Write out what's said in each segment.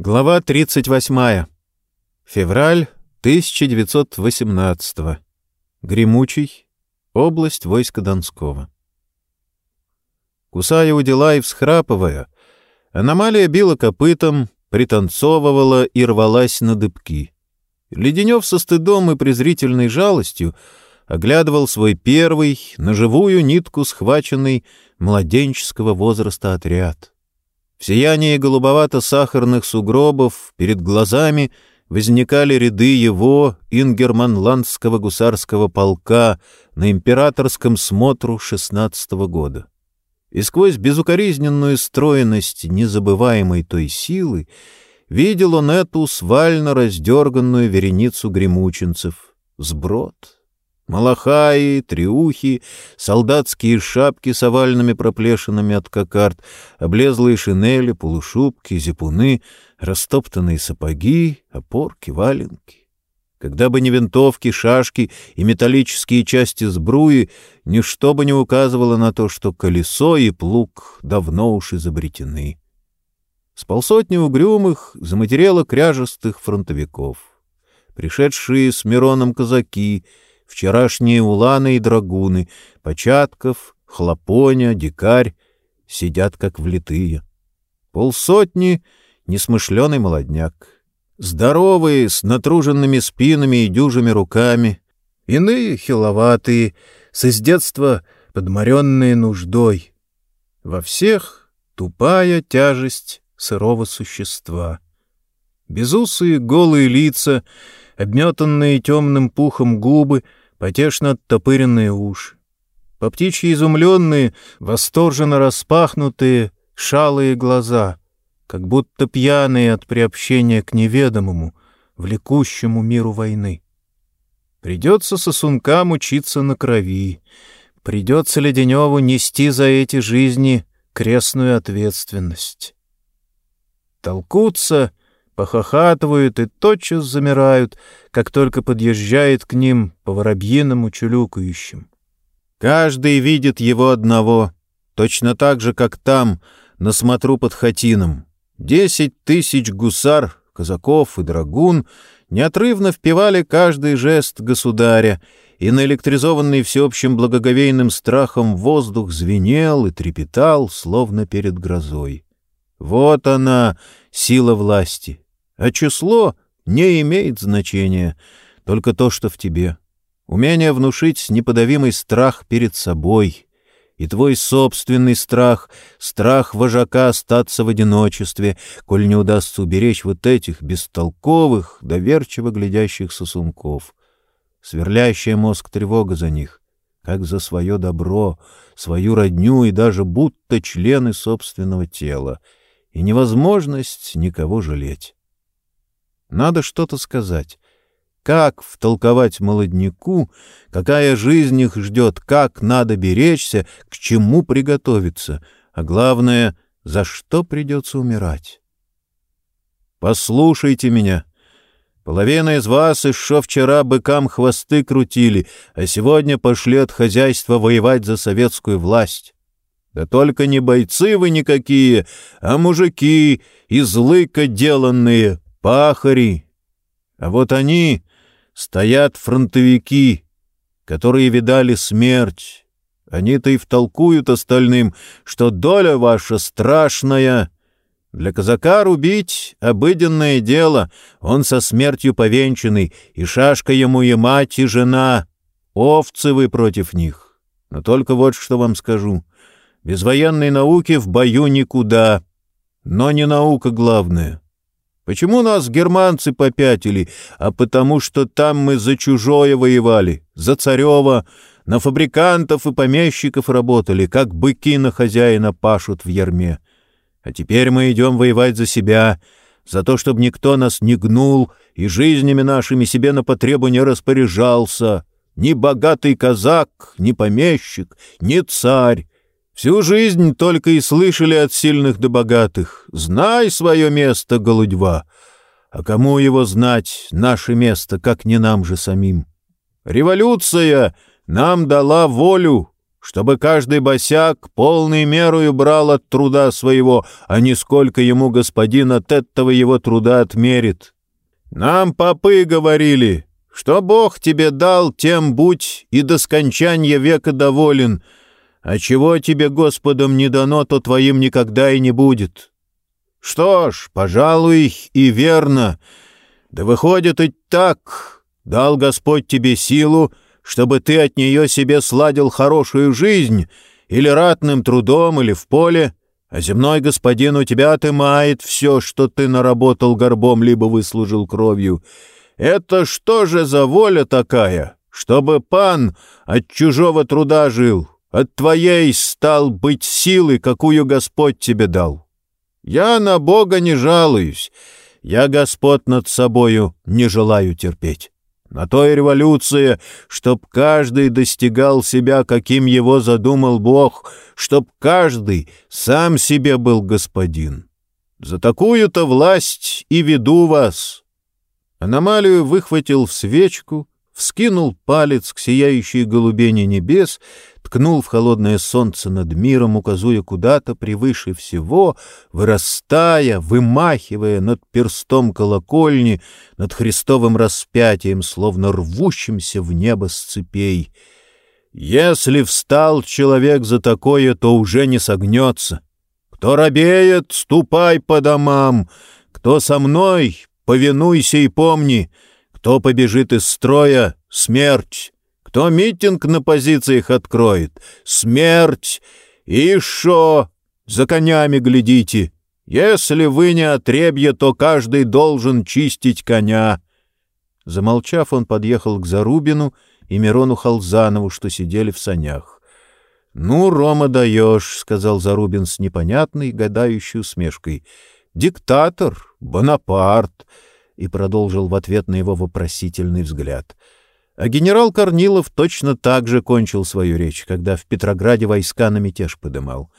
Глава 38. Февраль 1918. Гремучий. Область войска Донского. Кусая у дела и всхрапывая, аномалия била копытом, пританцовывала и рвалась на дыбки. Леденев со стыдом и презрительной жалостью оглядывал свой первый, на живую нитку схваченный младенческого возраста отряд — в сиянии голубовато-сахарных сугробов перед глазами возникали ряды его ингерманландского гусарского полка на императорском смотру шестнадцатого года. И сквозь безукоризненную стройность незабываемой той силы видел он эту свально раздерганную вереницу гремучинцев, сброд — Малахаи, триухи, солдатские шапки с овальными проплешинами от кокард, облезлые шинели, полушубки, зипуны, растоптанные сапоги, опорки, валенки. Когда бы не винтовки, шашки и металлические части сбруи, ничто бы не указывало на то, что колесо и плуг давно уж изобретены. С полсотни угрюмых заматерело кряжестых фронтовиков. Пришедшие с Мироном казаки — Вчерашние уланы и драгуны, Початков, Хлопоня, Дикарь сидят как влитые. Полсотни — несмышленый молодняк. Здоровые, с натруженными спинами и дюжими руками. Иные хиловатые, с из детства подморенные нуждой. Во всех тупая тяжесть сырого существа. Безусые голые лица, обметанные темным пухом губы — потешно оттопыренные уши. По птичьи изумленные, восторженно распахнутые, шалые глаза, как будто пьяные от приобщения к неведомому, влекущему миру войны. Придется сосункам учиться на крови, придется Леденеву нести за эти жизни крестную ответственность. Толкутся похохатывают и тотчас замирают, как только подъезжает к ним по воробьиному чулюкающим. Каждый видит его одного, точно так же, как там, на смотру под хатином. Десять тысяч гусар, казаков и драгун неотрывно впивали каждый жест государя, и наэлектризованный всеобщим благоговейным страхом воздух звенел и трепетал, словно перед грозой. Вот она, сила власти, а число не имеет значения, только то, что в тебе. Умение внушить неподавимый страх перед собой — и твой собственный страх, страх вожака остаться в одиночестве, коль не удастся уберечь вот этих бестолковых, доверчиво глядящих сосунков. Сверлящая мозг тревога за них, как за свое добро, свою родню и даже будто члены собственного тела, и невозможность никого жалеть. Надо что-то сказать. Как втолковать молодняку, какая жизнь их ждет, как надо беречься, к чему приготовиться, а главное, за что придется умирать. Послушайте меня. Половина из вас еще вчера быкам хвосты крутили, а сегодня пошли от хозяйства воевать за советскую власть. Да только не бойцы вы никакие, а мужики, из лыка деланные, пахари. А вот они стоят фронтовики, которые видали смерть. Они-то и втолкуют остальным, что доля ваша страшная. Для казака рубить — обыденное дело, он со смертью повенчанный, и шашка ему и мать, и жена. Овцы вы против них. Но только вот что вам скажу. Без военной науки в бою никуда. Но не наука главная. Почему нас германцы попятили? А потому что там мы за чужое воевали, за царева, на фабрикантов и помещиков работали, как быки на хозяина пашут в ярме. А теперь мы идем воевать за себя, за то, чтобы никто нас не гнул и жизнями нашими себе на потребу не распоряжался. Ни богатый казак, ни помещик, ни царь. Всю жизнь только и слышали от сильных до богатых. Знай свое место, голудьва. А кому его знать, наше место, как не нам же самим? Революция нам дала волю, чтобы каждый босяк полной мерою брал от труда своего, а не сколько ему господин от этого его труда отмерит. Нам попы говорили, что Бог тебе дал, тем будь и до скончания века доволен, а чего тебе Господом не дано, то твоим никогда и не будет. Что ж, пожалуй, и верно. Да выходит и так, дал Господь тебе силу, чтобы ты от нее себе сладил хорошую жизнь, или ратным трудом, или в поле, а земной господин у тебя отымает все, что ты наработал горбом, либо выслужил кровью. Это что же за воля такая, чтобы пан от чужого труда жил, от твоей стал быть силы, какую Господь тебе дал? Я на Бога не жалуюсь, я Господ над собою не желаю терпеть». На то и революция, чтоб каждый достигал себя, каким его задумал Бог, чтоб каждый сам себе был господин. За такую-то власть и веду вас. Аномалию выхватил свечку, вскинул палец к сияющей голубени небес, ткнул в холодное солнце над миром, указуя куда-то превыше всего, вырастая, вымахивая над перстом колокольни, над Христовым распятием, словно рвущимся в небо с цепей. Если встал человек за такое, то уже не согнется. Кто робеет, ступай по домам, кто со мной, повинуйся и помни — кто побежит из строя — смерть. Кто митинг на позициях откроет — смерть. И шо? За конями глядите. Если вы не отребье, то каждый должен чистить коня. Замолчав, он подъехал к Зарубину и Мирону Халзанову, что сидели в санях. — Ну, Рома, даешь, — сказал Зарубин с непонятной, гадающей усмешкой. — Диктатор, Бонапарт и продолжил в ответ на его вопросительный взгляд. А генерал Корнилов точно так же кончил свою речь, когда в Петрограде войска на мятеж подымал.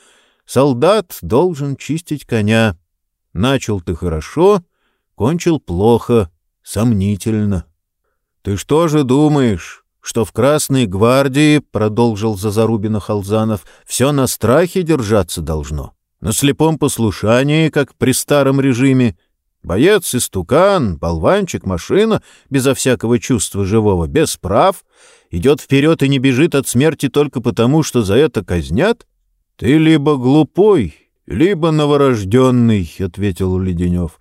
«Солдат должен чистить коня. Начал ты хорошо, кончил плохо, сомнительно». «Ты что же думаешь?» что в Красной гвардии, — продолжил Зазарубина Халзанов, — все на страхе держаться должно, на слепом послушании, как при старом режиме, Боец, истукан, болванчик, машина, безо всякого чувства живого, без прав, идет вперед и не бежит от смерти только потому, что за это казнят? Ты либо глупой, либо новорожденный, — ответил Леденев.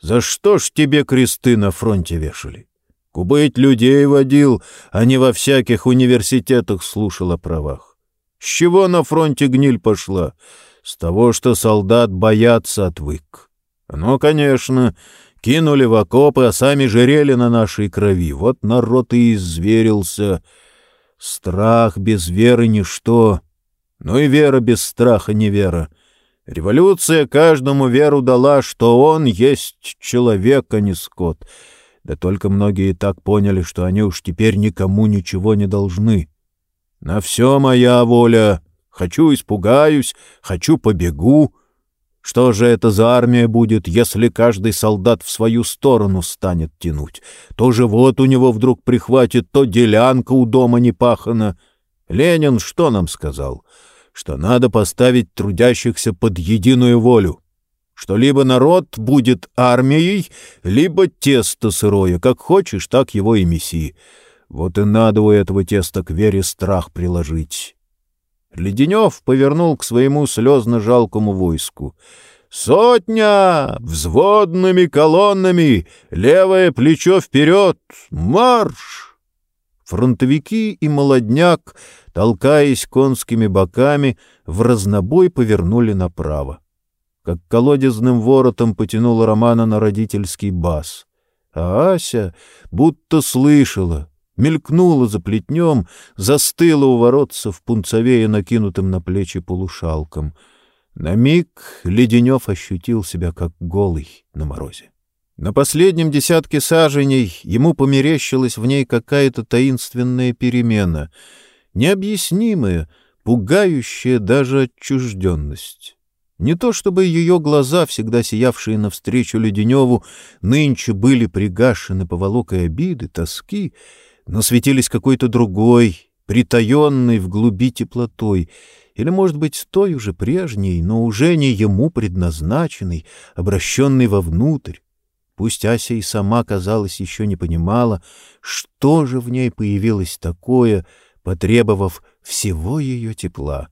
За что ж тебе кресты на фронте вешали? Кубыть людей водил, а не во всяких университетах слушал о правах. С чего на фронте гниль пошла? С того, что солдат бояться отвык. Ну, конечно, кинули в окопы, а сами жерели на нашей крови. Вот народ и изверился. Страх без веры — ничто. Ну и вера без страха — не вера. Революция каждому веру дала, что он есть человек, а не скот. Да только многие так поняли, что они уж теперь никому ничего не должны. На все моя воля. Хочу — испугаюсь, хочу — побегу. Что же это за армия будет, если каждый солдат в свою сторону станет тянуть? То живот у него вдруг прихватит, то делянка у дома не пахана. Ленин что нам сказал? Что надо поставить трудящихся под единую волю. Что либо народ будет армией, либо тесто сырое. Как хочешь, так его и меси. Вот и надо у этого теста к вере страх приложить. Леденев повернул к своему слезно-жалкому войску. «Сотня! Взводными колоннами! Левое плечо вперед! Марш!» Фронтовики и молодняк, толкаясь конскими боками, в разнобой повернули направо. Как колодезным воротом потянула Романа на родительский бас. А Ася будто слышала — мелькнула за плетнем, застыла у воротца в пунцовее, накинутым на плечи полушалком. На миг Леденев ощутил себя как голый на морозе. На последнем десятке саженей ему померещилась в ней какая-то таинственная перемена, необъяснимая, пугающая даже отчужденность. Не то чтобы ее глаза, всегда сиявшие навстречу Леденеву, нынче были пригашены поволокой обиды, тоски, но светились какой-то другой, притаенной в глуби теплотой, или, может быть, той уже прежней, но уже не ему предназначенной, обращенной вовнутрь. Пусть Ася и сама, казалось, еще не понимала, что же в ней появилось такое, потребовав всего ее тепла.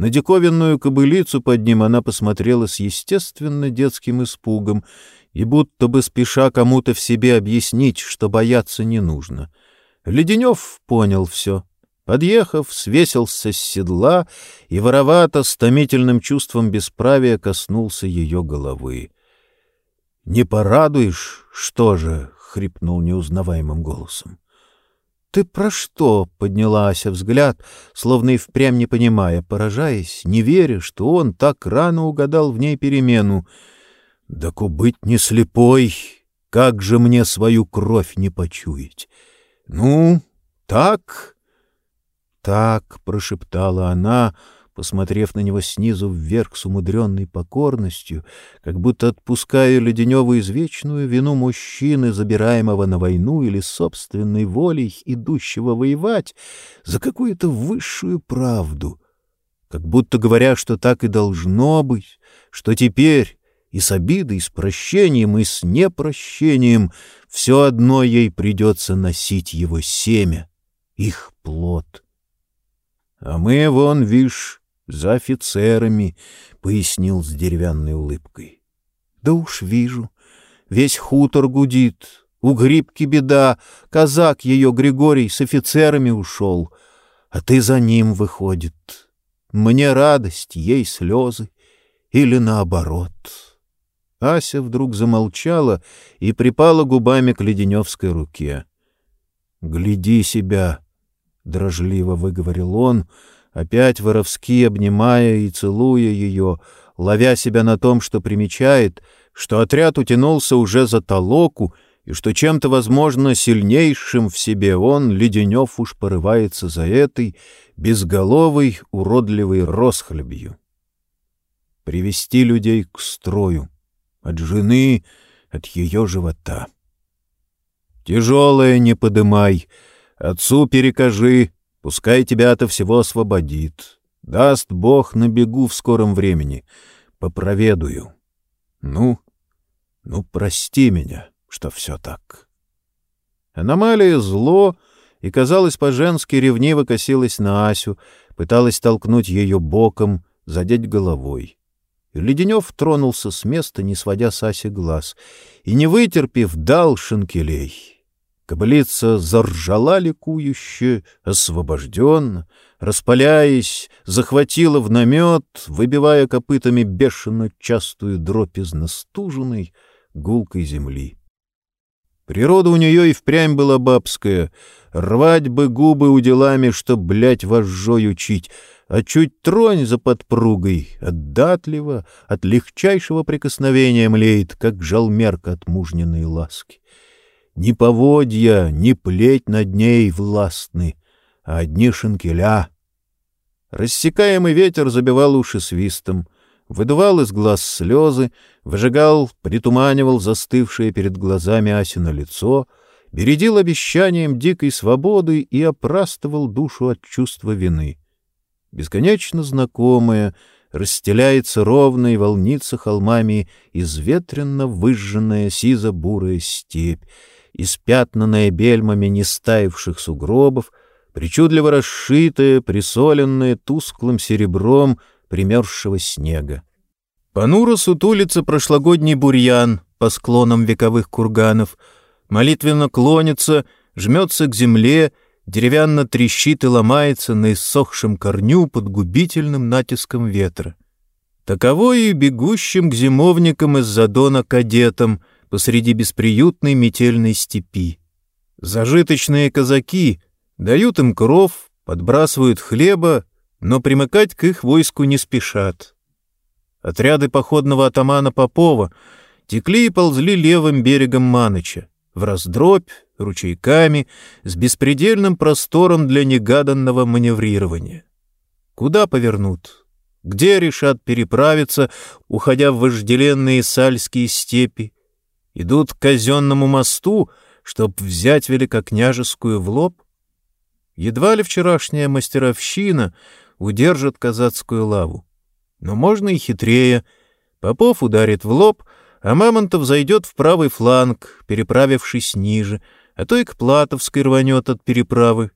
На диковинную кобылицу под ним она посмотрела с естественно детским испугом и будто бы спеша кому-то в себе объяснить, что бояться не нужно. Леденев понял все. Подъехав, свесился с седла и воровато, с томительным чувством бесправия коснулся ее головы. — Не порадуешь, что же? — хрипнул неузнаваемым голосом. — Ты про что? — подняла Ася взгляд, словно и впрямь не понимая, поражаясь, не веря, что он так рано угадал в ней перемену. — Да кубыть не слепой, как же мне свою кровь не почуять? — Ну, так... — Так, — прошептала она, — посмотрев на него снизу вверх с умудренной покорностью, как будто отпуская Леденеву извечную вину мужчины, забираемого на войну или собственной волей, идущего воевать, за какую-то высшую правду, как будто говоря, что так и должно быть, что теперь и с обидой, и с прощением, и с непрощением все одно ей придется носить его семя, их плод. А мы, вон, вишь, за офицерами, — пояснил с деревянной улыбкой. — Да уж вижу. Весь хутор гудит. У грибки беда. Казак ее, Григорий, с офицерами ушел. А ты за ним, выходит. Мне радость, ей слезы. Или наоборот. Ася вдруг замолчала и припала губами к леденевской руке. — Гляди себя! — дрожливо выговорил он, — опять воровски обнимая и целуя ее, ловя себя на том, что примечает, что отряд утянулся уже за толоку, и что чем-то, возможно, сильнейшим в себе он, Леденев, уж порывается за этой безголовой, уродливой росхлебью. Привести людей к строю, от жены, от ее живота. Тяжелое не подымай, отцу перекажи, Пускай тебя от всего освободит. Даст Бог на бегу в скором времени. Попроведую. Ну, ну, прости меня, что все так. Аномалия зло и, казалось, по-женски ревниво косилась на Асю, пыталась толкнуть ее боком, задеть головой. Леденев тронулся с места, не сводя с Аси глаз, и, не вытерпев, дал шинкелей. Кобылица заржала ликующе, освобожденно, распаляясь, захватила в намет, выбивая копытами бешено частую дробь из настуженной гулкой земли. Природа у нее и впрямь была бабская. Рвать бы губы уделами, чтоб, блядь, вожжой учить, а чуть тронь за подпругой, отдатливо, от легчайшего прикосновения млеет, как жалмерка от мужниной ласки. Ни поводья, ни плеть над ней властны, а одни шинкеля. Рассекаемый ветер забивал уши свистом, выдувал из глаз слезы, выжигал, притуманивал застывшее перед глазами Асина лицо, бередил обещанием дикой свободы и опрастывал душу от чувства вины. Бесконечно знакомое расстеляется ровно и волнится холмами изветренно выжженная сизо-бурая степь, испятнанная бельмами нестаивших сугробов, причудливо расшитая, присоленная тусклым серебром примерзшего снега. Понуро сутулится прошлогодний бурьян по склонам вековых курганов, молитвенно клонится, жмется к земле, деревянно трещит и ломается на иссохшем корню под губительным натиском ветра. Таково и бегущим к зимовникам из задона кадетам, посреди бесприютной метельной степи. Зажиточные казаки дают им кров, подбрасывают хлеба, но примыкать к их войску не спешат. Отряды походного атамана Попова текли и ползли левым берегом Маныча, в раздробь, ручейками, с беспредельным простором для негаданного маневрирования. Куда повернут? Где решат переправиться, уходя в вожделенные сальские степи? Идут к казенному мосту, чтоб взять великокняжескую в лоб? Едва ли вчерашняя мастеровщина удержит казацкую лаву. Но можно и хитрее. Попов ударит в лоб, а Мамонтов зайдет в правый фланг, переправившись ниже, а то и к Платовской рванет от переправы.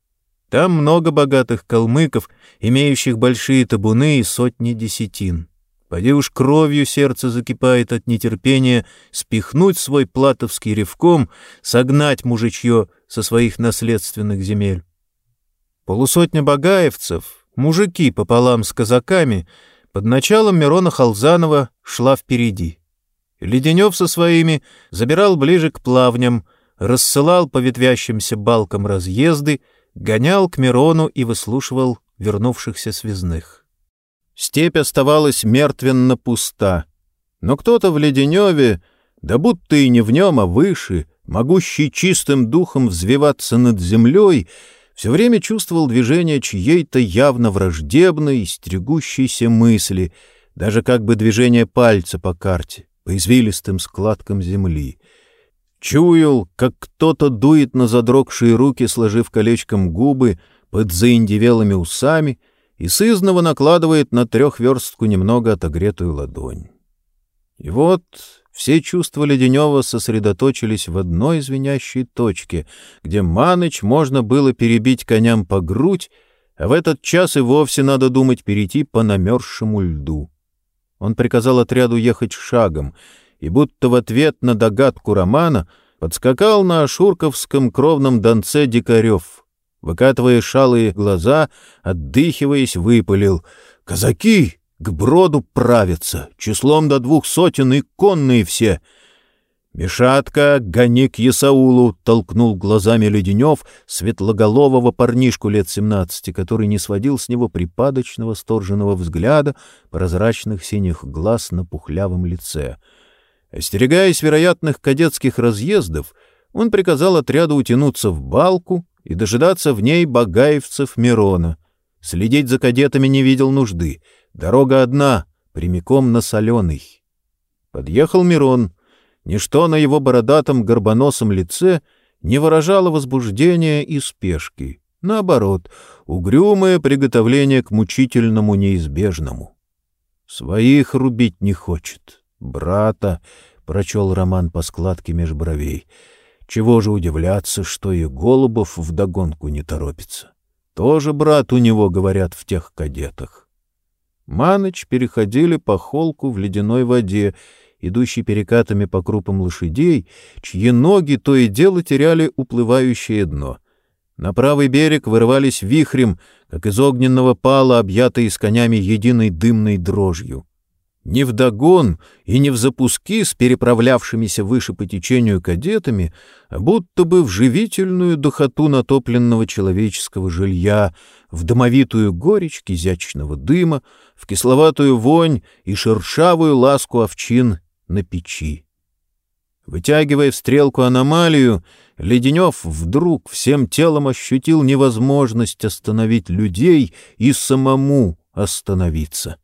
Там много богатых калмыков, имеющих большие табуны и сотни десятин. Поди уж кровью сердце закипает от нетерпения спихнуть свой платовский ревком, согнать мужичье со своих наследственных земель. Полусотня багаевцев, мужики пополам с казаками, под началом Мирона Халзанова шла впереди. Леденев со своими забирал ближе к плавням, рассылал по ветвящимся балкам разъезды, гонял к Мирону и выслушивал вернувшихся связных. Степь оставалась мертвенно пуста, но кто-то в Леденеве, да будто и не в нем, а выше, могущий чистым духом взвиваться над землей, все время чувствовал движение чьей-то явно враждебной, стригущейся мысли, даже как бы движение пальца по карте, по извилистым складкам земли. Чуял, как кто-то дует на задрогшие руки, сложив колечком губы под заиндевелыми усами, и сызново накладывает на трехверстку немного отогретую ладонь. И вот все чувства Леденева сосредоточились в одной звенящей точке, где Маныч можно было перебить коням по грудь, а в этот час и вовсе надо думать перейти по намерзшему льду. Он приказал отряду ехать шагом, и будто в ответ на догадку Романа подскакал на Ашурковском кровном донце Дикарев. Выкатывая шалые глаза, отдыхиваясь, выпалил «Казаки! к броду правятся, числом до двух сотен и конные все. «Мишатка, гони к Ясаулу!» — толкнул глазами Леденев светлоголового парнишку лет семнадцати, который не сводил с него припадочного сторженного взгляда прозрачных синих глаз на пухлявом лице. Остерегаясь вероятных кадетских разъездов, он приказал отряду утянуться в балку и дожидаться в ней багаевцев Мирона. Следить за кадетами не видел нужды — Дорога одна, прямиком на Соленый. Подъехал Мирон. Ничто на его бородатом горбоносом лице не выражало возбуждения и спешки. Наоборот, угрюмое приготовление к мучительному неизбежному. «Своих рубить не хочет. Брата», — прочел Роман по складке меж бровей. «Чего же удивляться, что и Голубов вдогонку не торопится? Тоже брат у него, говорят, в тех кадетах». Маныч переходили по холку в ледяной воде, идущей перекатами по крупам лошадей, чьи ноги то и дело теряли уплывающее дно. На правый берег вырывались вихрем, как из огненного пала, объятые с конями единой дымной дрожью не вдогон и не в запуски с переправлявшимися выше по течению кадетами, а будто бы в живительную духоту натопленного человеческого жилья, в домовитую горечь кизячного дыма, в кисловатую вонь и шершавую ласку овчин на печи. Вытягивая в стрелку аномалию, Леденев вдруг всем телом ощутил невозможность остановить людей и самому остановиться —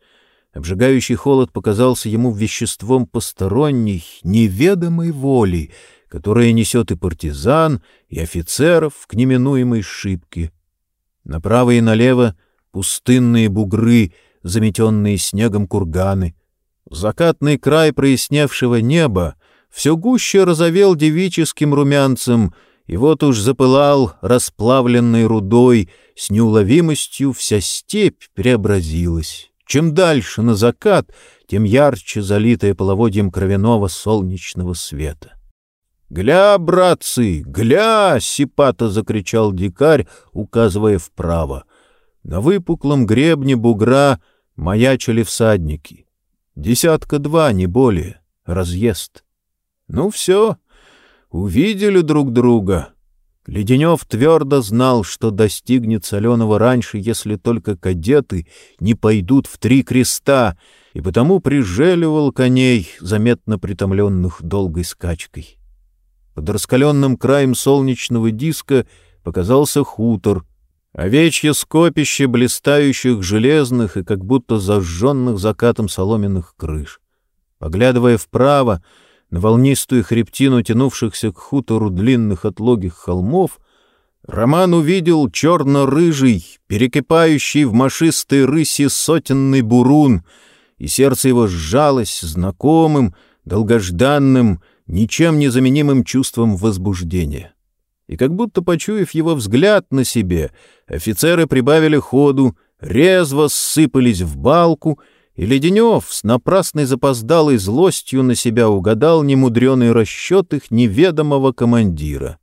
Обжигающий холод показался ему веществом посторонней, неведомой воли, которая несет и партизан, и офицеров к неминуемой шибке. Направо и налево пустынные бугры, заметенные снегом курганы. Закатный край проясневшего неба все гуще разовел девическим румянцем, и вот уж запылал расплавленной рудой, с неуловимостью вся степь преобразилась. Чем дальше на закат, тем ярче залитая половодьем кровяного солнечного света. «Гля, братцы, гля!» — сипато закричал дикарь, указывая вправо. На выпуклом гребне бугра маячили всадники. Десятка-два, не более. Разъезд. Ну все, увидели друг друга. Леденев твердо знал, что достигнет Соленого раньше, если только кадеты не пойдут в три креста, и потому прижеливал коней, заметно притомленных долгой скачкой. Под раскаленным краем солнечного диска показался хутор, овечье скопище блистающих железных и как будто зажженных закатом соломенных крыш. Поглядывая вправо, на волнистую хребтину тянувшихся к хутору длинных отлогих холмов, Роман увидел черно-рыжий, перекипающий в машистой рыси сотенный бурун, и сердце его сжалось знакомым, долгожданным, ничем не заменимым чувством возбуждения. И как будто почуяв его взгляд на себе, офицеры прибавили ходу, резво ссыпались в балку, и Леденев с напрасной запоздалой злостью на себя угадал немудреный расчет их неведомого командира.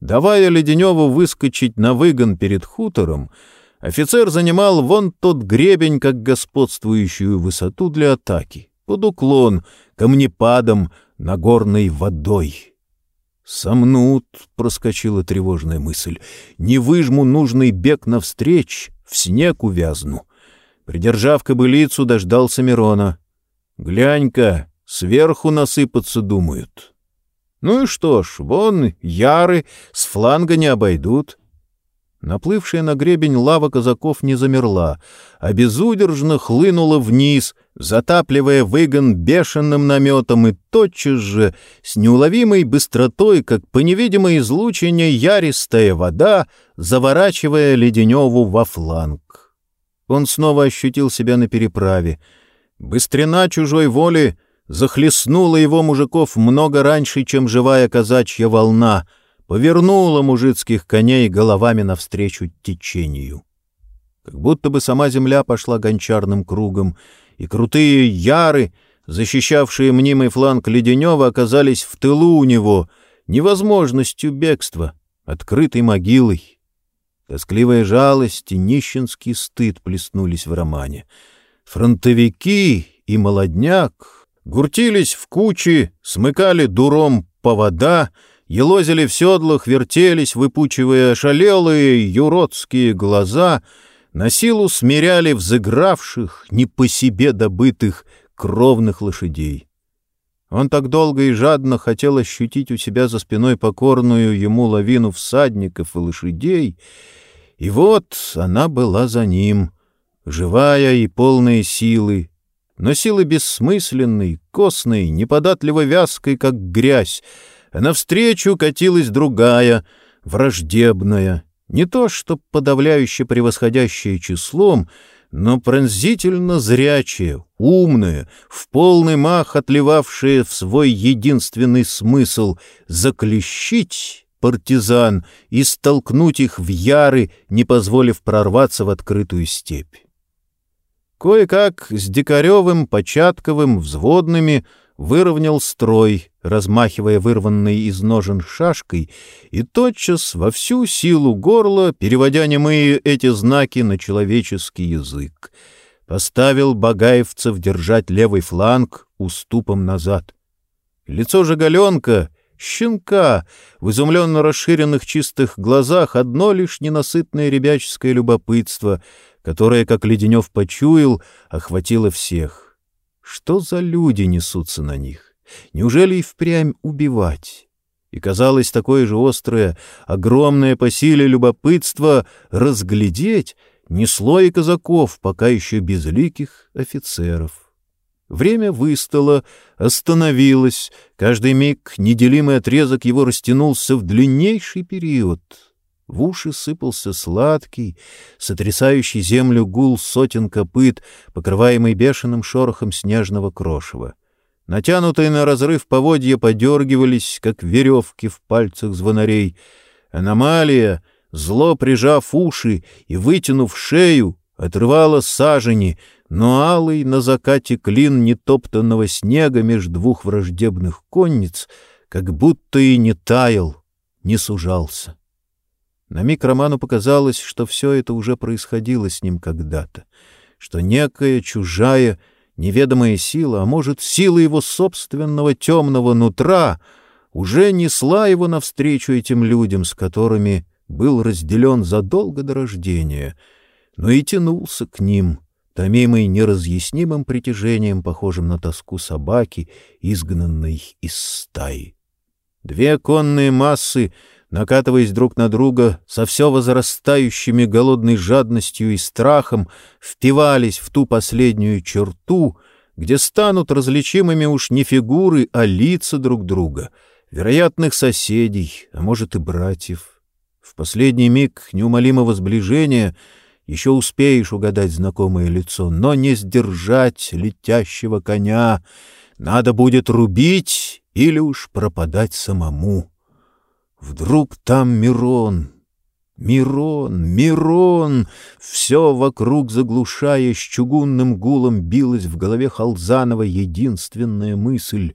Давая Леденеву выскочить на выгон перед хутором, офицер занимал вон тот гребень как господствующую высоту для атаки, под уклон, камнепадом, нагорной водой. «Сомнут», — проскочила тревожная мысль, — «не выжму нужный бег навстреч, в снег увязну». Придержав кобылицу, дождался Мирона. «Глянь-ка, сверху насыпаться думают». «Ну и что ж, вон яры с фланга не обойдут». Наплывшая на гребень лава казаков не замерла, а безудержно хлынула вниз, затапливая выгон бешеным наметом и тотчас же, с неуловимой быстротой, как по невидимой излучине яристая вода, заворачивая Леденеву во фланг. Он снова ощутил себя на переправе. Быстрена чужой воли захлестнула его мужиков много раньше, чем живая казачья волна, повернула мужицких коней головами навстречу течению. Как будто бы сама земля пошла гончарным кругом, и крутые яры, защищавшие мнимый фланг Леденева, оказались в тылу у него, невозможностью бегства, открытой могилой. Тоскливая жалость и нищенский стыд плеснулись в романе. Фронтовики и молодняк гуртились в кучи, смыкали дуром повода, елозили в седлах, вертелись, выпучивая ошалелые юродские глаза, на силу смиряли взыгравших, не по себе добытых, кровных лошадей. Он так долго и жадно хотел ощутить у себя за спиной покорную ему лавину всадников и лошадей, и вот она была за ним, живая и полная силы, но силы бессмысленной, костной, неподатливо вязкой, как грязь, а навстречу катилась другая, враждебная, не то что подавляюще превосходящая числом, но пронзительно зрячая, умная, в полный мах отливавшая в свой единственный смысл — заклещить партизан и столкнуть их в яры, не позволив прорваться в открытую степь. Кое-как с Дикаревым, Початковым, взводными выровнял строй, размахивая вырванной из ножен шашкой, и тотчас во всю силу горла, переводя немые эти знаки на человеческий язык, поставил багаевцев держать левый фланг уступом назад. Лицо же Галенка, щенка, в изумленно расширенных чистых глазах одно лишь ненасытное ребяческое любопытство, которое, как Леденев почуял, охватило всех. Что за люди несутся на них? Неужели и впрямь убивать? И казалось такое же острое, огромное по силе любопытство разглядеть несло и казаков, пока еще безликих офицеров. Время выстало, остановилось, каждый миг неделимый отрезок его растянулся в длиннейший период. В уши сыпался сладкий, сотрясающий землю гул сотен копыт, покрываемый бешеным шорохом снежного крошева. Натянутые на разрыв поводья подергивались, как веревки в пальцах звонарей. Аномалия, зло прижав уши и вытянув шею, отрывала сажени, но алый на закате клин нетоптанного снега меж двух враждебных конниц как будто и не таял, не сужался. На миг Роману показалось, что все это уже происходило с ним когда-то, что некая чужая, неведомая сила, а может, сила его собственного темного нутра, уже несла его навстречу этим людям, с которыми был разделен задолго до рождения, но и тянулся к ним, томимый неразъяснимым притяжением, похожим на тоску собаки, изгнанной из стаи. Две конные массы — накатываясь друг на друга со все возрастающими голодной жадностью и страхом, впивались в ту последнюю черту, где станут различимыми уж не фигуры, а лица друг друга, вероятных соседей, а может и братьев. В последний миг неумолимого сближения еще успеешь угадать знакомое лицо, но не сдержать летящего коня. Надо будет рубить или уж пропадать самому. Вдруг там Мирон, Мирон, Мирон! Все вокруг, заглушая, с чугунным гулом билась в голове Халзанова единственная мысль.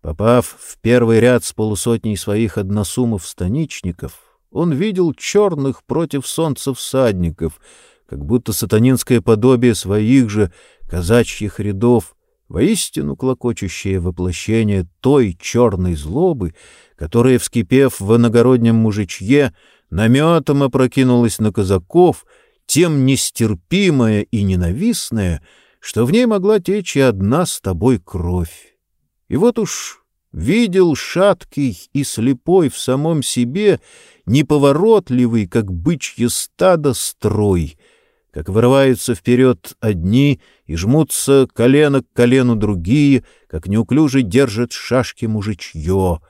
Попав в первый ряд с полусотней своих односумов-станичников, он видел черных против солнца всадников, как будто сатанинское подобие своих же казачьих рядов, воистину клокочущее воплощение той черной злобы, которая, вскипев в иногороднем мужичье, наметом опрокинулась на казаков, тем нестерпимая и ненавистная, что в ней могла течь и одна с тобой кровь. И вот уж видел шаткий и слепой в самом себе, неповоротливый, как бычье стадо, строй, как вырываются вперед одни и жмутся колено к колену другие, как неуклюже держат шашки мужичье.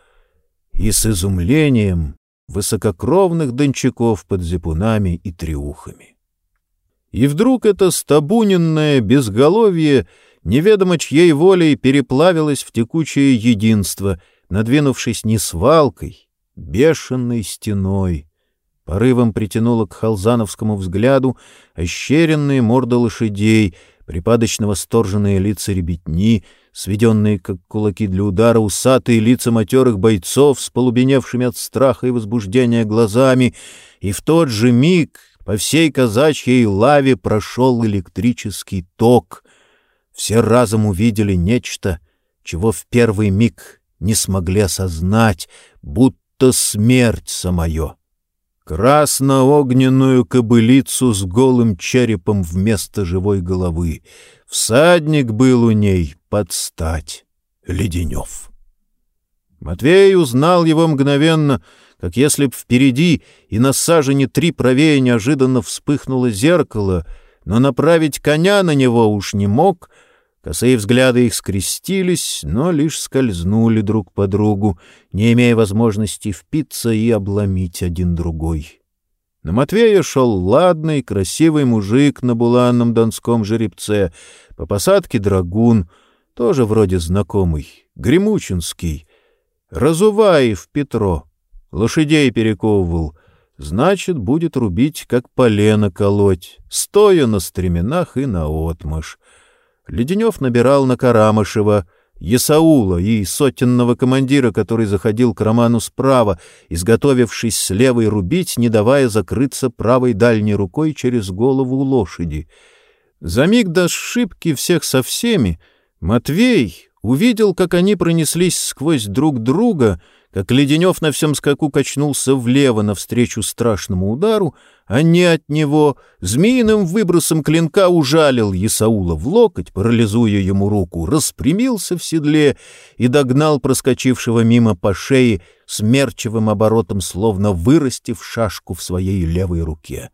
И с изумлением высококровных дончаков под зипунами и триухами. И вдруг это стабуненное безголовье неведомо чьей волей переплавилось в текучее единство, надвинувшись не свалкой, бешеной стеной. Порывом притянуло к халзановскому взгляду ощеренные морды лошадей, припадочно восторженные лица ребятни, сведенные, как кулаки для удара, усатые лица матерых бойцов с полубеневшими от страха и возбуждения глазами, и в тот же миг по всей казачьей лаве прошел электрический ток. Все разом увидели нечто, чего в первый миг не смогли осознать, будто смерть самое. Красно-огненную кобылицу с голым черепом вместо живой головы. Всадник был у ней под стать Леденев. Матвей узнал его мгновенно, как если б впереди и на сажене три правее неожиданно вспыхнуло зеркало, но направить коня на него уж не мог. Косые взгляды их скрестились, но лишь скользнули друг по другу, не имея возможности впиться и обломить один другой. На Матвея шел ладный, красивый мужик на буланном донском жеребце, по посадке драгун — тоже вроде знакомый, Гремучинский. Разуваев Петро. Лошадей перековывал. Значит, будет рубить, как полено колоть, стоя на стременах и на отмаш. Леденев набирал на Карамышева, Есаула и сотенного командира, который заходил к Роману справа, изготовившись с левой рубить, не давая закрыться правой дальней рукой через голову лошади. За миг до ошибки всех со всеми — Матвей увидел, как они пронеслись сквозь друг друга, как Леденев на всем скаку качнулся влево навстречу страшному удару, а не от него змеиным выбросом клинка ужалил Исаула в локоть, парализуя ему руку, распрямился в седле и догнал проскочившего мимо по шее смерчевым оборотом, словно вырастив шашку в своей левой руке.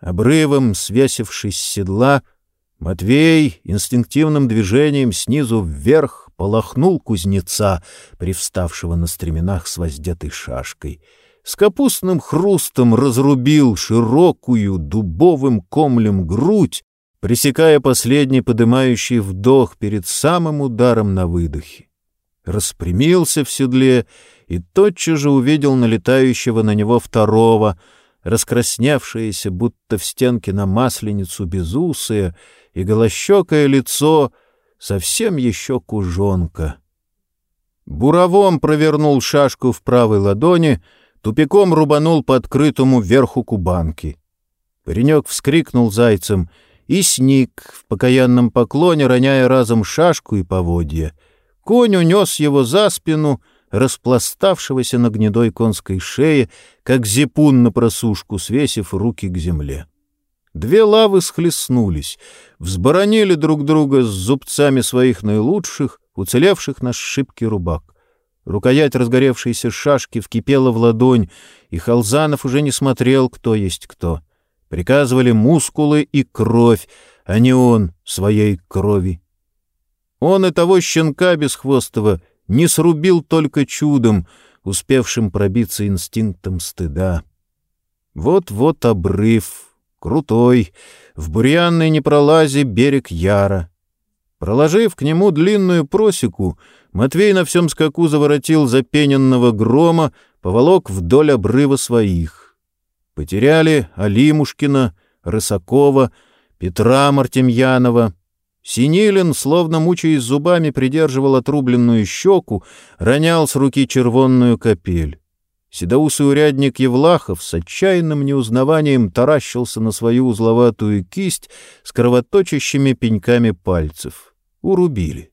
Обрывом, свесившись с седла, Матвей инстинктивным движением снизу вверх полохнул кузнеца, привставшего на стременах с воздетой шашкой. С капустным хрустом разрубил широкую дубовым комлем грудь, пресекая последний подымающий вдох перед самым ударом на выдохе. Распрямился в седле и тотчас же увидел налетающего на него второго, раскрасневшееся, будто в стенке на масленицу безусое, и голощекое лицо совсем еще кужонка. Буровом провернул шашку в правой ладони, тупиком рубанул по открытому верху кубанки. Паренек вскрикнул зайцем и сник в покаянном поклоне, роняя разом шашку и поводья. Конь унес его за спину, распластавшегося на гнедой конской шее, как зипун на просушку, свесив руки к земле. Две лавы схлестнулись, взборонили друг друга с зубцами своих наилучших, уцелевших на шибке рубак. Рукоять разгоревшейся шашки вкипела в ладонь, и Халзанов уже не смотрел, кто есть кто. Приказывали мускулы и кровь, а не он своей крови. Он и того щенка бесхвостого не срубил только чудом, успевшим пробиться инстинктом стыда. Вот-вот обрыв, крутой, в бурьянной непролазе берег Яра. Проложив к нему длинную просеку, Матвей на всем скаку заворотил запененного грома, поволок вдоль обрыва своих. Потеряли Алимушкина, Рысакова, Петра Мартемьянова. Синилин, словно мучаясь зубами, придерживал отрубленную щеку, ронял с руки червонную капель. Седоусый урядник Евлахов с отчаянным неузнаванием таращился на свою узловатую кисть с кровоточащими пеньками пальцев. Урубили.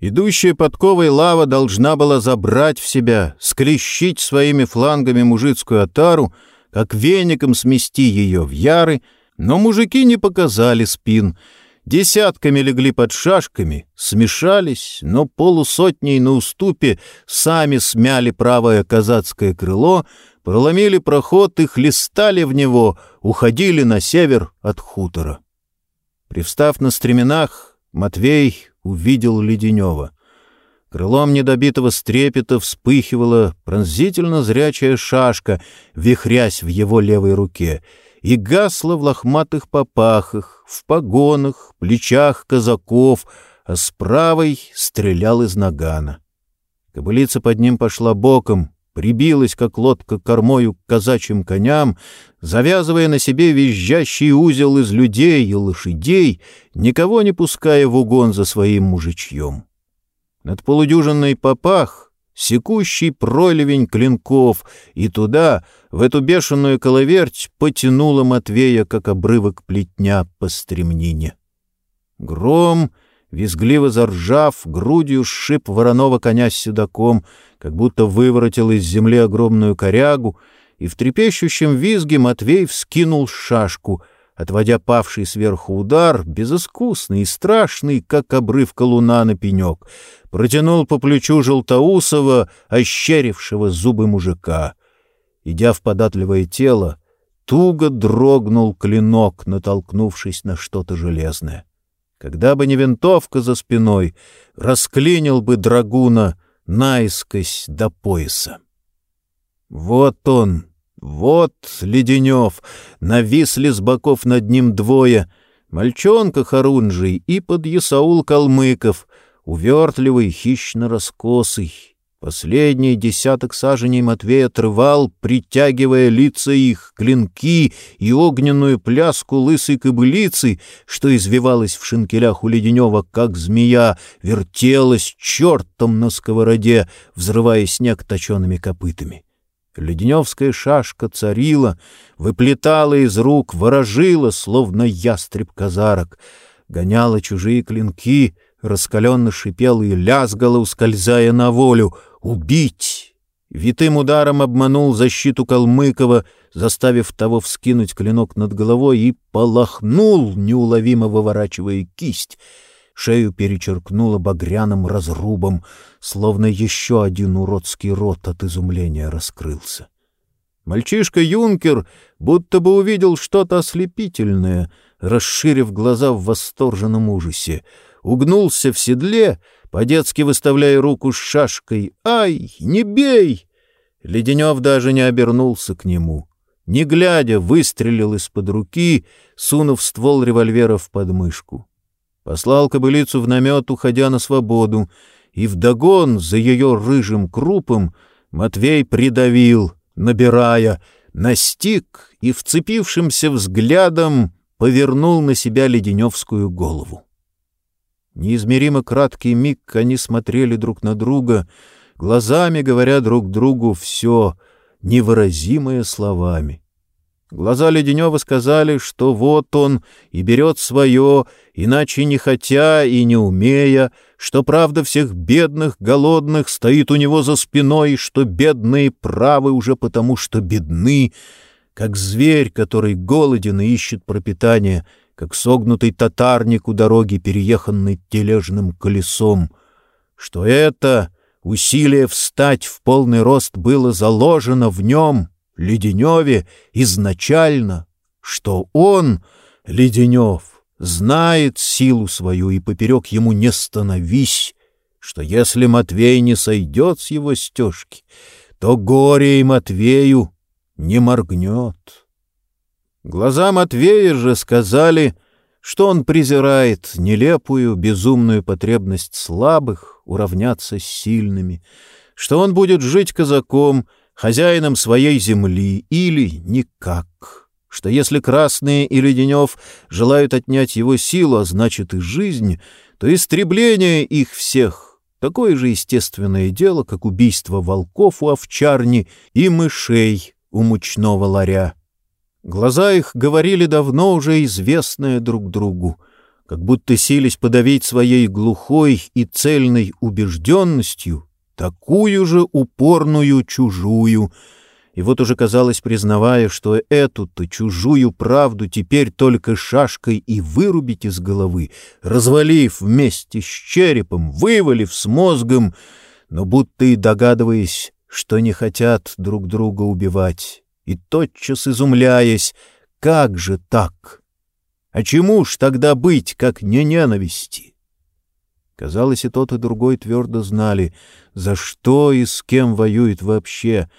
Идущая подковой лава должна была забрать в себя, склещить своими флангами мужицкую отару, как веником смести ее в яры, но мужики не показали спин — Десятками легли под шашками, смешались, но полусотней на уступе сами смяли правое казацкое крыло, проломили проход и хлестали в него, уходили на север от хутора. Привстав на стременах, Матвей увидел Леденева. Крылом недобитого стрепета вспыхивала пронзительно зрячая шашка, вихрясь в его левой руке — и гасла в лохматых попахах, в погонах, плечах казаков, а с правой стрелял из нагана. Кобылица под ним пошла боком, прибилась, как лодка кормою к казачьим коням, завязывая на себе визжащий узел из людей и лошадей, никого не пуская в угон за своим мужичьем. Над полудюжинной попах секущий проливень клинков, и туда, в эту бешеную коловерть, потянула Матвея, как обрывок плетня по стремнине. Гром, визгливо заржав, грудью сшиб вороного коня с седаком, как будто выворотил из земли огромную корягу, и в трепещущем визге Матвей вскинул шашку — отводя павший сверху удар, безыскусный и страшный, как обрывка луна на пенек, протянул по плечу желтоусого, ощерившего зубы мужика. Идя в податливое тело, туго дрогнул клинок, натолкнувшись на что-то железное. Когда бы не винтовка за спиной, расклинил бы драгуна наискось до пояса. Вот он, вот Леденев, нависли с боков над ним двое, мальчонка Харунжий и подъясаул Калмыков, увертливый, хищно-раскосый. Последний десяток саженей Матвей отрывал, притягивая лица их, клинки и огненную пляску лысой кобылицы, что извивалась в шинкелях у Леденева, как змея, вертелась чертом на сковороде, взрывая снег точеными копытами. Леденевская шашка царила, выплетала из рук, ворожила, словно ястреб казарок, гоняла чужие клинки, раскаленно шипела и лязгала, ускользая на волю. «Убить!» Витым ударом обманул защиту Калмыкова, заставив того вскинуть клинок над головой и полохнул, неуловимо выворачивая кисть — шею перечеркнуло багряным разрубом, словно еще один уродский рот от изумления раскрылся. Мальчишка-юнкер будто бы увидел что-то ослепительное, расширив глаза в восторженном ужасе, угнулся в седле, по-детски выставляя руку с шашкой. «Ай, не бей!» Леденев даже не обернулся к нему. Не глядя, выстрелил из-под руки, сунув ствол револьвера в подмышку послал кобылицу в намет, уходя на свободу, и вдогон за ее рыжим крупом Матвей придавил, набирая, настиг и вцепившимся взглядом повернул на себя леденевскую голову. Неизмеримо краткий миг они смотрели друг на друга, глазами говоря друг другу все, невыразимое словами. Глаза Леденева сказали, что вот он и берет свое, иначе не хотя и не умея, что правда всех бедных, голодных стоит у него за спиной, что бедные правы уже потому, что бедны, как зверь, который голоден и ищет пропитание, как согнутый татарник у дороги, перееханный тележным колесом, что это усилие встать в полный рост было заложено в нем — Леденеве изначально, что он, Леденев, знает силу свою и поперек ему не становись, что если Матвей не сойдет с его стежки, то горе и Матвею не моргнет. Глаза Матвея же сказали, что он презирает нелепую, безумную потребность слабых уравняться с сильными, что он будет жить казаком, хозяином своей земли или никак, что если Красные и Леденев желают отнять его силу, а значит и жизнь, то истребление их всех — такое же естественное дело, как убийство волков у овчарни и мышей у мучного ларя. Глаза их говорили давно уже известное друг другу, как будто сились подавить своей глухой и цельной убежденностью такую же упорную чужую, и вот уже казалось, признавая, что эту-то чужую правду теперь только шашкой и вырубить из головы, развалив вместе с черепом, вывалив с мозгом, но будто и догадываясь, что не хотят друг друга убивать, и тотчас изумляясь, как же так? А чему ж тогда быть, как не ненависти? Казалось, и тот, и другой твердо знали, за что и с кем воюет вообще,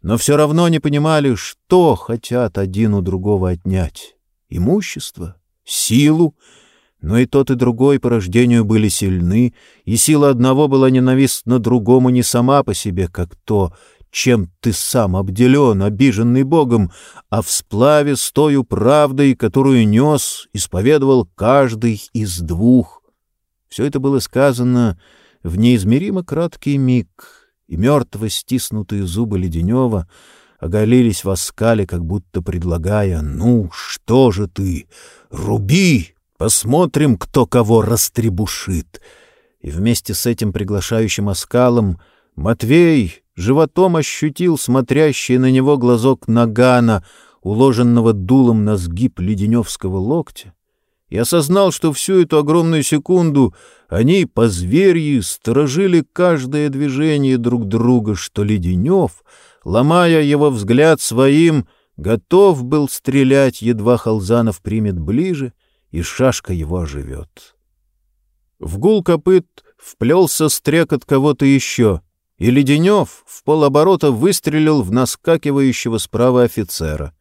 но все равно не понимали, что хотят один у другого отнять. Имущество, силу, но и тот, и другой по рождению были сильны, и сила одного была ненавистна другому не сама по себе, как то, чем ты сам обделен, обиженный Богом, а в сплаве с тою правдой, которую нес, исповедовал каждый из двух. Все это было сказано в неизмеримо краткий миг, и мертво стиснутые зубы Леденева оголились в оскале, как будто предлагая «Ну, что же ты? Руби! Посмотрим, кто кого растребушит!» И вместе с этим приглашающим оскалом Матвей животом ощутил смотрящий на него глазок нагана, уложенного дулом на сгиб леденевского локтя, и осознал, что всю эту огромную секунду они по зверьи сторожили каждое движение друг друга, что Леденев, ломая его взгляд своим, готов был стрелять, едва Халзанов примет ближе, и шашка его оживет. В гул копыт вплелся стрекот кого-то еще — и Леденев в полоборота выстрелил в наскакивающего справа офицера.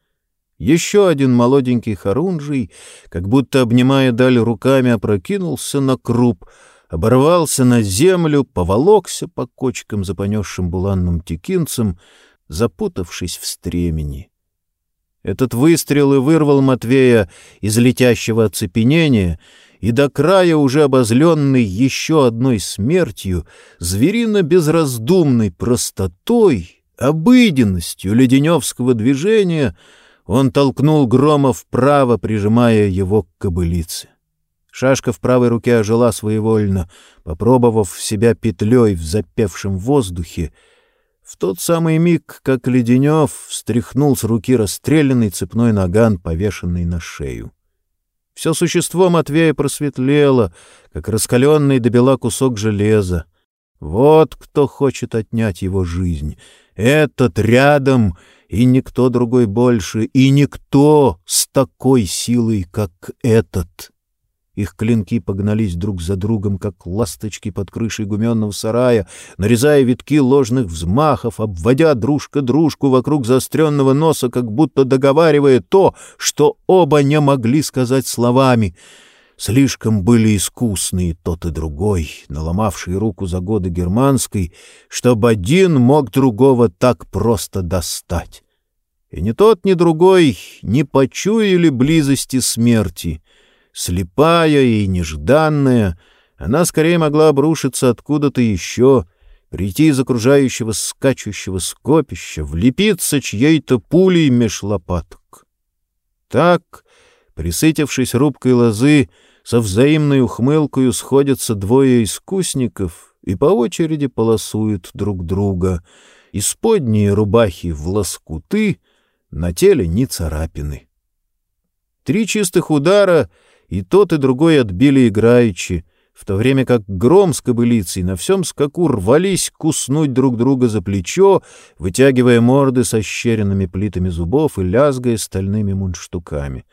Еще один молоденький хорунжий, как будто обнимая даль руками, опрокинулся на круп, оборвался на землю, поволокся по кочкам за понесшим буланным текинцем, запутавшись в стремени. Этот выстрел и вырвал Матвея из летящего оцепенения — и до края уже обозленный еще одной смертью, зверино-безраздумной простотой, обыденностью леденевского движения, он толкнул Грома вправо, прижимая его к кобылице. Шашка в правой руке ожила своевольно, попробовав себя петлей в запевшем воздухе, в тот самый миг, как Леденев встряхнул с руки расстрелянный цепной наган, повешенный на шею. Все существо Матвея просветлело, как раскаленный до бела кусок железа. Вот кто хочет отнять его жизнь. Этот рядом, и никто другой больше, и никто с такой силой, как этот. Их клинки погнались друг за другом, как ласточки под крышей гуменного сарая, нарезая витки ложных взмахов, обводя дружка дружку вокруг заостренного носа, как будто договаривая то, что оба не могли сказать словами. Слишком были искусные тот и другой, наломавшие руку за годы германской, чтобы один мог другого так просто достать. И ни тот, ни другой не почуяли близости смерти — слепая и нежданная, она скорее могла обрушиться откуда-то еще, прийти из окружающего скачущего скопища, влепиться чьей-то пулей меж лопаток. Так, присытившись рубкой лозы, со взаимной ухмылкою сходятся двое искусников и по очереди полосуют друг друга. Исподние рубахи в лоскуты, на теле ни царапины. Три чистых удара — и тот, и другой отбили играючи, в то время как гром с кобылицей на всем скаку рвались куснуть друг друга за плечо, вытягивая морды со щеренными плитами зубов и лязгая стальными мундштуками.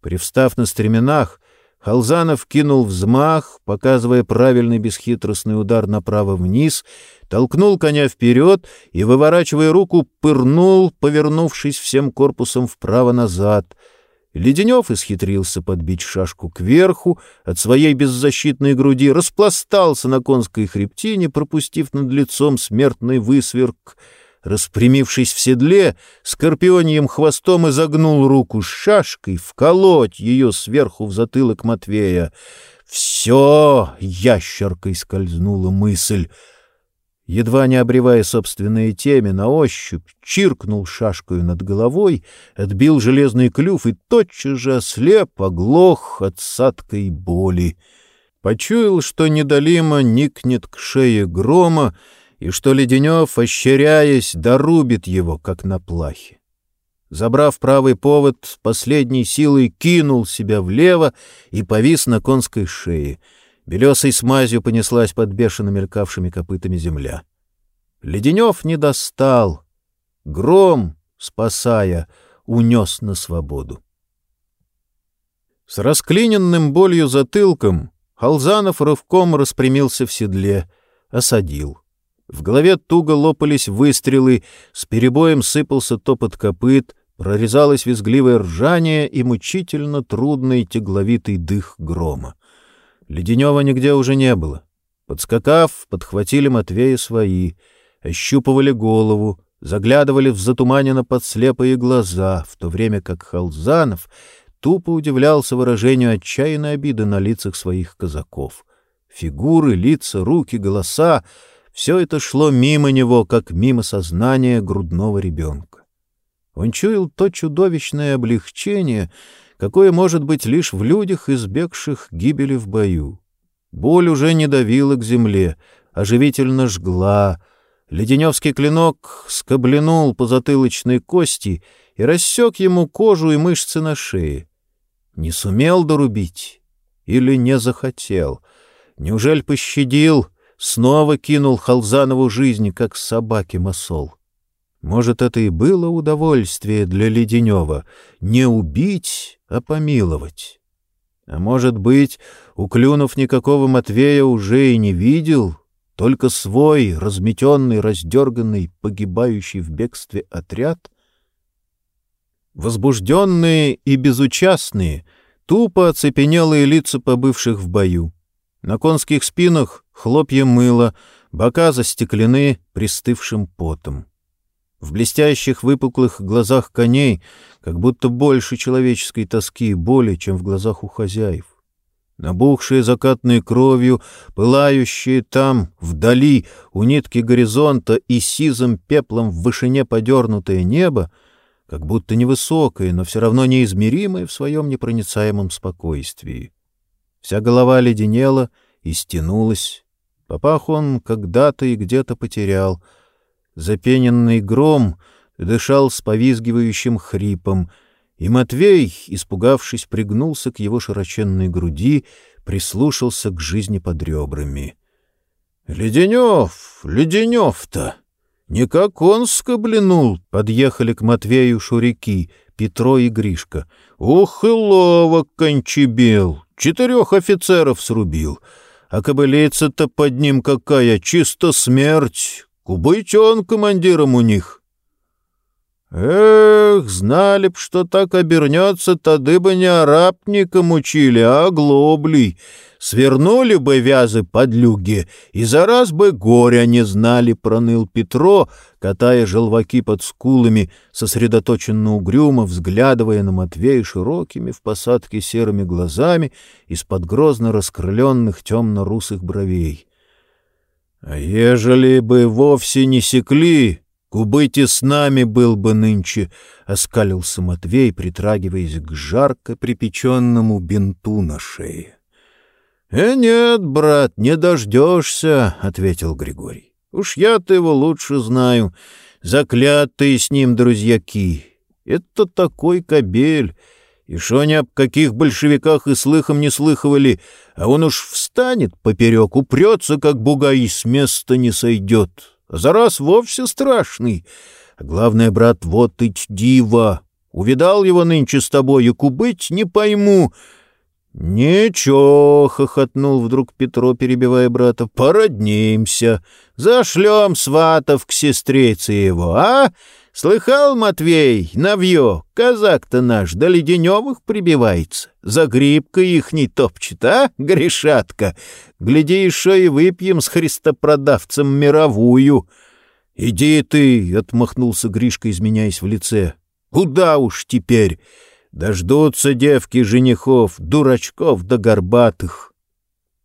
Привстав на стременах, Халзанов кинул взмах, показывая правильный бесхитростный удар направо-вниз, толкнул коня вперед и, выворачивая руку, пырнул, повернувшись всем корпусом вправо-назад — Леденев исхитрился подбить шашку кверху от своей беззащитной груди, распластался на конской хребтине, пропустив над лицом смертный высверк. Распрямившись в седле, скорпионьем хвостом изогнул руку с шашкой, вколоть ее сверху в затылок Матвея. «Все!» — ящеркой скользнула мысль — едва не обревая собственные темя на ощупь, чиркнул шашкою над головой, отбил железный клюв и тотчас же ослеп, оглох от садкой боли. Почуял, что недолимо никнет к шее грома, и что Леденев, ощеряясь, дорубит его, как на плахе. Забрав правый повод, последней силой кинул себя влево и повис на конской шее — Белесой смазью понеслась под бешено мелькавшими копытами земля. Леденев не достал. Гром, спасая, унес на свободу. С расклиненным болью затылком Халзанов рывком распрямился в седле, осадил. В голове туго лопались выстрелы, с перебоем сыпался топот копыт, прорезалось визгливое ржание и мучительно трудный тягловитый дых грома. Леденева нигде уже не было. Подскакав, подхватили Матвея свои, ощупывали голову, заглядывали в затуманенно подслепые глаза, в то время как Халзанов тупо удивлялся выражению отчаянной обиды на лицах своих казаков. Фигуры, лица, руки, голоса — все это шло мимо него, как мимо сознания грудного ребенка. Он чуял то чудовищное облегчение — какое может быть лишь в людях, избегших гибели в бою. Боль уже не давила к земле, оживительно жгла. Леденевский клинок скобленул по затылочной кости и рассек ему кожу и мышцы на шее. Не сумел дорубить или не захотел? Неужели пощадил, снова кинул Халзанову жизнь, как собаке масол? Может, это и было удовольствие для Леденева — не убить, а помиловать. А может быть, уклюнув никакого Матвея уже и не видел, только свой, разметенный, раздерганный, погибающий в бегстве отряд? Возбужденные и безучастные, тупо оцепенелые лица побывших в бою. На конских спинах хлопья мыла, бока застеклены пристывшим потом. В блестящих выпуклых глазах коней как будто больше человеческой тоски и боли, чем в глазах у хозяев. Набухшие закатной кровью, пылающие там, вдали, у нитки горизонта и сизым пеплом в вышине подернутое небо, как будто невысокое, но все равно неизмеримое в своем непроницаемом спокойствии. Вся голова леденела и стянулась. Попах он когда-то и где-то потерял — Запененный гром дышал с повизгивающим хрипом, и Матвей, испугавшись, пригнулся к его широченной груди, прислушался к жизни под ребрами. — Леденев, Леденев-то! Не как он скоблянул! — подъехали к Матвею шурики, Петро и Гришка. — Ух и ловок кончебел! Четырех офицеров срубил! А кобылица-то под ним какая! Чисто смерть! Быть он командиром у них. Эх, знали б, что так обернется, тады бы не арабником учили, а глоблей. Свернули бы вязы под люги, и за раз бы горя не знали, проныл Петро, катая желваки под скулами, сосредоточенно угрюмо, взглядывая на Матвея широкими в посадке серыми глазами из-под грозно раскрыленных темно-русых бровей. А ежели бы вовсе не секли, кубыти с нами был бы нынче, — оскалился Матвей, притрагиваясь к жарко припеченному бинту на шее. — Э, нет, брат, не дождешься, — ответил Григорий. — Уж я-то его лучше знаю. Заклятые с ним друзьяки. Это такой кобель. И шо они об каких большевиках и слыхом не слыхивали, а он уж встанет поперек, упрется, как бугай, с места не сойдет. А за раз вовсе страшный. А главное, брат, вот и дива. Увидал его нынче с тобой, кубыть не пойму. — Ничего, — хохотнул вдруг Петро, перебивая брата, — породнимся. Зашлем сватов к сестрице его, а? Слыхал, Матвей, навье, казак-то наш до леденевых прибивается. За грибкой их не топчет, а, грешатка? Гляди, еще и выпьем с христопродавцем мировую. — Иди ты, — отмахнулся Гришка, изменяясь в лице. — Куда уж теперь? Дождутся девки женихов, дурачков да горбатых.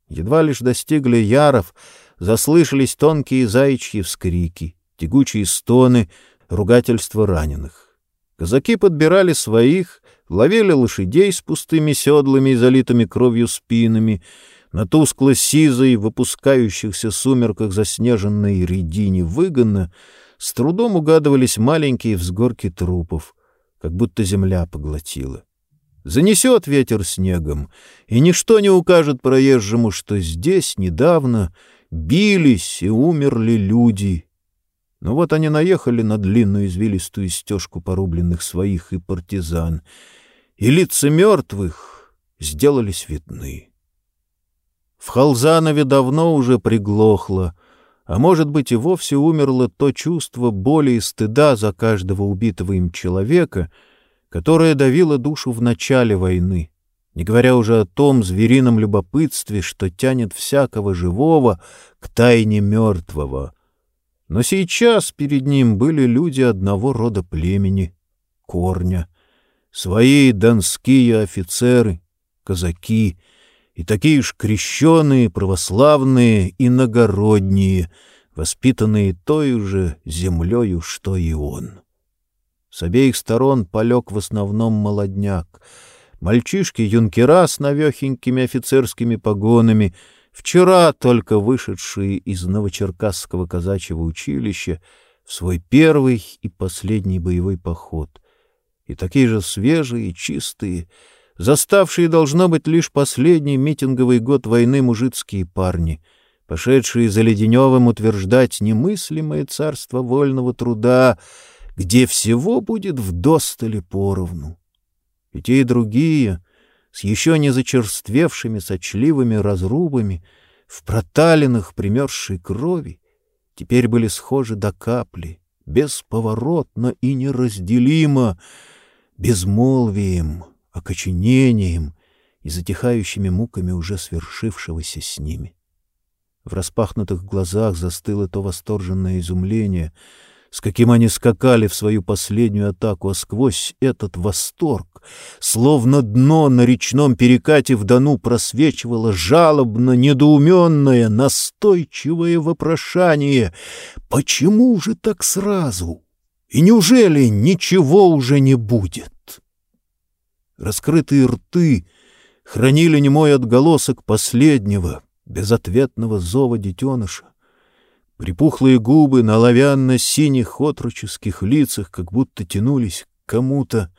Едва лишь достигли яров, заслышались тонкие заячьи вскрики, тягучие стоны — ругательства раненых. Казаки подбирали своих, ловили лошадей с пустыми седлами и залитыми кровью спинами, на тускло-сизой, выпускающихся сумерках заснеженной редине выгонно с трудом угадывались маленькие взгорки трупов, как будто земля поглотила. Занесет ветер снегом, и ничто не укажет проезжему, что здесь недавно бились и умерли люди, но вот они наехали на длинную извилистую стежку порубленных своих и партизан, и лица мертвых сделались видны. В Халзанове давно уже приглохло, а может быть и вовсе умерло то чувство боли и стыда за каждого убитого им человека, которое давило душу в начале войны, не говоря уже о том зверином любопытстве, что тянет всякого живого к тайне мертвого — но сейчас перед ним были люди одного рода племени — корня, свои донские офицеры, казаки и такие ж крещеные, православные, иногородние, воспитанные той же землею, что и он. С обеих сторон полег в основном молодняк. Мальчишки-юнкера с навехенькими офицерскими погонами — вчера только вышедшие из Новочеркасского казачьего училища в свой первый и последний боевой поход, и такие же свежие чистые, заставшие, должно быть, лишь последний митинговый год войны мужицкие парни, пошедшие за Леденевым утверждать немыслимое царство вольного труда, где всего будет вдостале поровну. И те, и другие с еще не зачерствевшими сочливыми разрубами, в проталинах примерзшей крови, теперь были схожи до капли, бесповоротно и неразделимо, безмолвием, окоченением и затихающими муками уже свершившегося с ними. В распахнутых глазах застыло то восторженное изумление — с каким они скакали в свою последнюю атаку, а сквозь этот восторг, словно дно на речном перекате в Дону просвечивало жалобно недоуменное, настойчивое вопрошание «Почему же так сразу? И неужели ничего уже не будет?» Раскрытые рты хранили немой отголосок последнего, безответного зова детеныша. Припухлые губы на лавянно-синих отроческих лицах как будто тянулись к кому-то.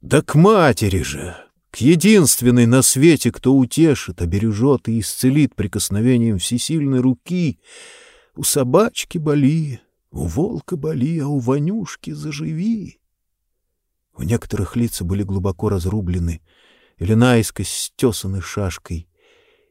Да к матери же! К единственной на свете, кто утешит, обережет и исцелит прикосновением всесильной руки. У собачки боли, у волка боли, а у Ванюшки заживи. У некоторых лица были глубоко разрублены или наискось стесаны шашкой —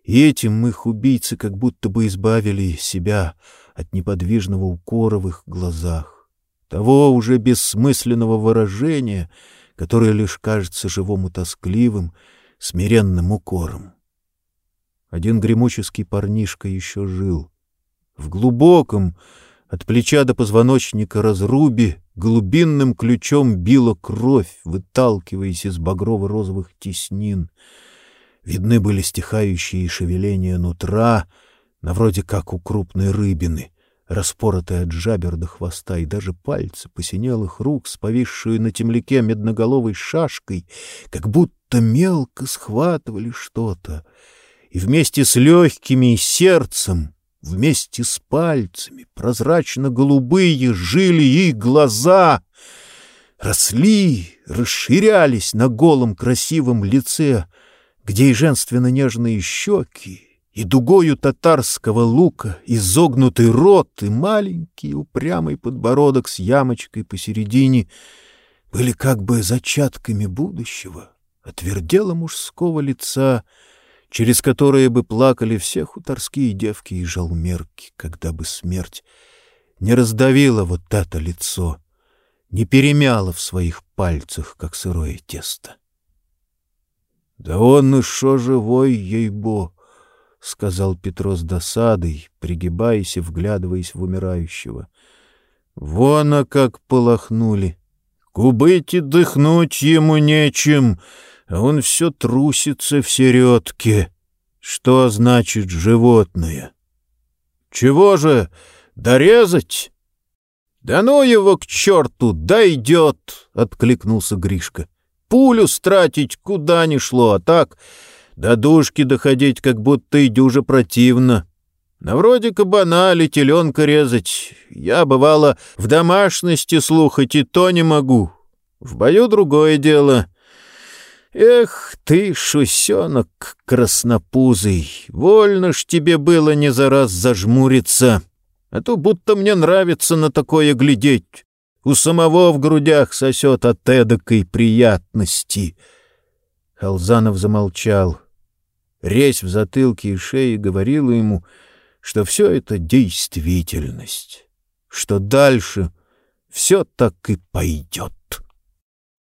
и этим их убийцы как будто бы избавили себя от неподвижного укора в их глазах, того уже бессмысленного выражения, которое лишь кажется живому тоскливым, смиренным укором. Один гремуческий парнишка еще жил. В глубоком, от плеча до позвоночника разрубе, глубинным ключом била кровь, выталкиваясь из багрово-розовых теснин — Видны были стихающие шевеления нутра, на вроде как у крупной рыбины, распоротые от жабер до хвоста, и даже пальцы посинелых рук с повисшую на темляке медноголовой шашкой, как будто мелко схватывали что-то, и вместе с легкими сердцем, вместе с пальцами, прозрачно-голубые жили их глаза — росли, расширялись на голом красивом лице, где и женственно-нежные щеки, и дугою татарского лука изогнутый рот и маленький упрямый подбородок с ямочкой посередине были как бы зачатками будущего, отвердела мужского лица, через которое бы плакали все хуторские девки и жалмерки, когда бы смерть не раздавила вот это лицо не перемяло в своих пальцах, как сырое тесто. — Да он и шо живой, ей-бо! — сказал Петро с досадой, пригибаясь и вглядываясь в умирающего. — Вон, а как полохнули! Кубыть и дыхнуть ему нечем, а он все трусится в середке. Что значит животное? — Чего же, дорезать? — Да ну его к черту, дойдет! — откликнулся Гришка. — Пулю стратить куда ни шло, а так до душки доходить, как будто и дюже противно. На вроде кабана или теленка резать. Я, бывало, в домашности слухать и то не могу. В бою другое дело. Эх ты, шусенок краснопузый, вольно ж тебе было не за раз зажмуриться, а то будто мне нравится на такое глядеть. У самого в грудях сосет от эдакой приятности. Халзанов замолчал. Резь в затылке и шее говорила ему, что все это действительность, что дальше все так и пойдет.